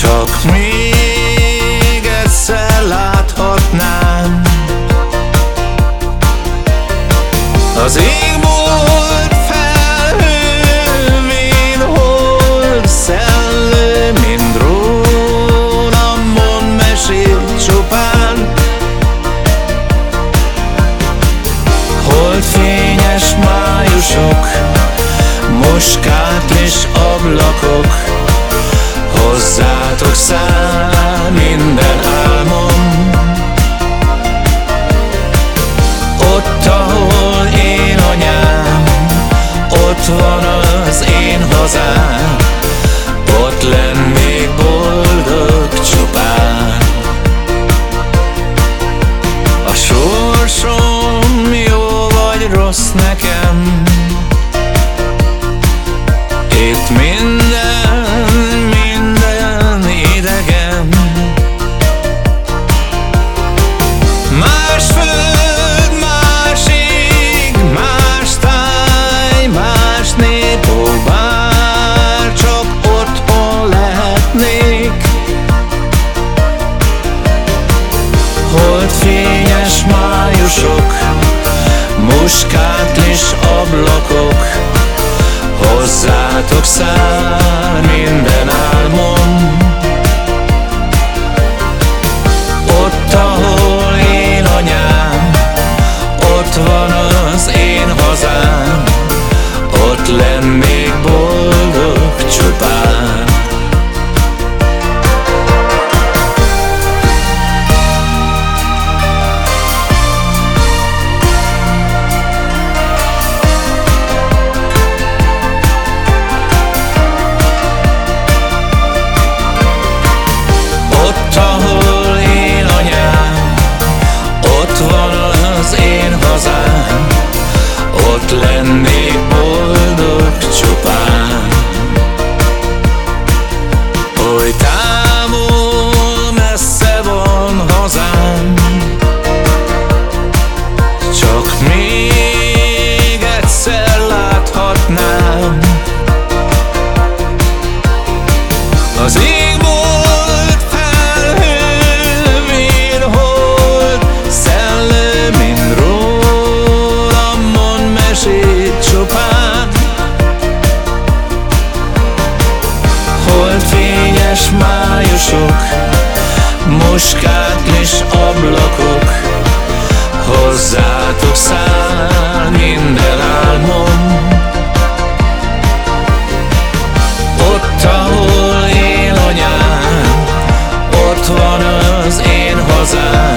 csak még egyszer láthatnám. Az égbolt felhővén hol szellő, mind rólam mond mesél csupán. Holt fényes májusok, muskátlis ablakok száll minden álmom. Ott, ahol én anyám, ott van az én hazám. Ott lennék boldog csupán. A sorsom jó vagy rossz nekem volt fényes májusok, muskátlis ablakok, hozzátok száll minden álmom. Ott, ahol én anyám, ott van az én hazám, ott lennék. városok, moskák és ablakok, hozzátok száll minden álmom. Ott, ahol él anyám, ott van az én hazám,